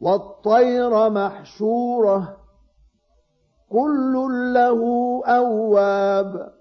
والطير محشورة. كل له أواب.